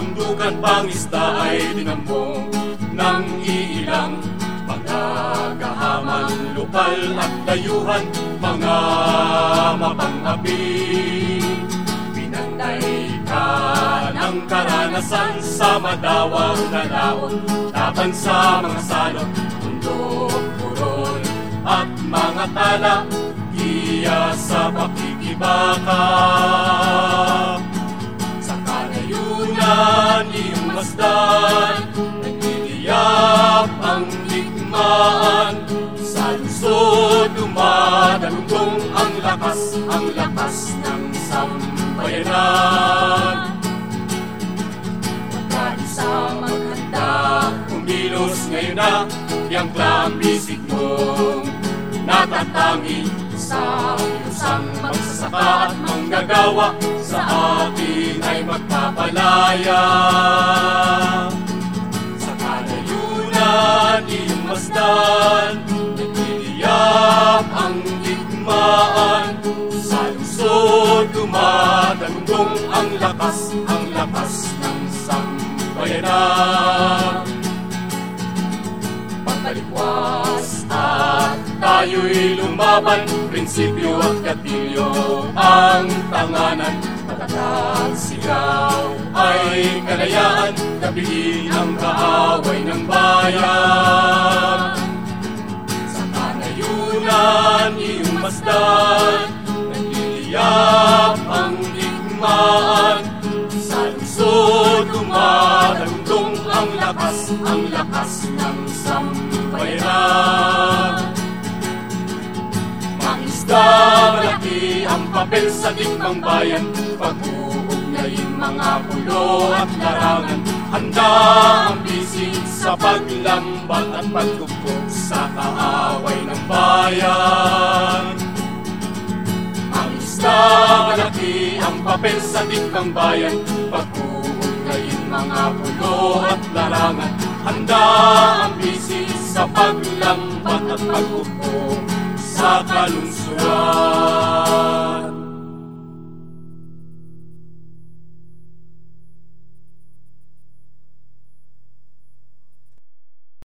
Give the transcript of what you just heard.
kabundukan Pangisda ay tinambong ng iilang Mga kahaman, lokal at dayuhan Mga mapangapi Pinantay ka ng karanasan Sa madawang na laon Laban sa mga salot Mundo, puron at mga tala Iya sa pakikibaka digmaan Sa lungsod dumadalugtong ang lakas? Ang lakas ng sambayanan. Magkaisa maghanda Kumilos ngayon na Yang ang bisig mong Natatangi sa ilusang magsasaka at manggagawa Sa atin ay magpapalaya iyong masdan Nagtitiyap ang digmaan. Sa lungsod dumadagundong ang lakas Ang lakas ng sambayanan. Pagkalikwas at tayo'y lumaban Prinsipyo at gatilyo ang tanganan. Matatag sigaw ay kalayaan Gabihin ang kaaway ng bayan masdan Nagliliyap ang digmaan. Sa lungsod dumadagundong ang lakas Ang lakas ng sambayanan Mangisda malaki ang papel sa digmang bayan. Pag-uugnayin mga pulo at larangan. Handa ang bisig sa paglambat at pagtugtog sa kaaway ng bayan papel sa digmang bayan. Pag-uugnayin mga pulo at larangan. Handa ang bisig sa paglambat at pagtugtog sa kalungsuran